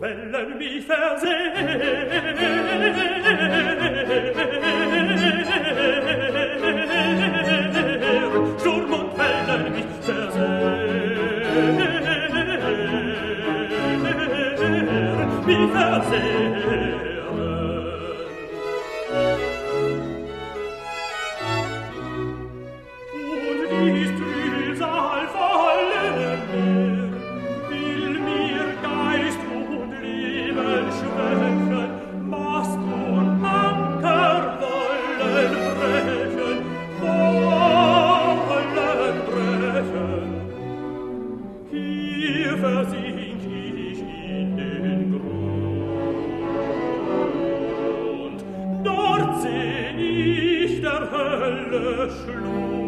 Wellen mich versehen, Verse ich der Hölle schlug.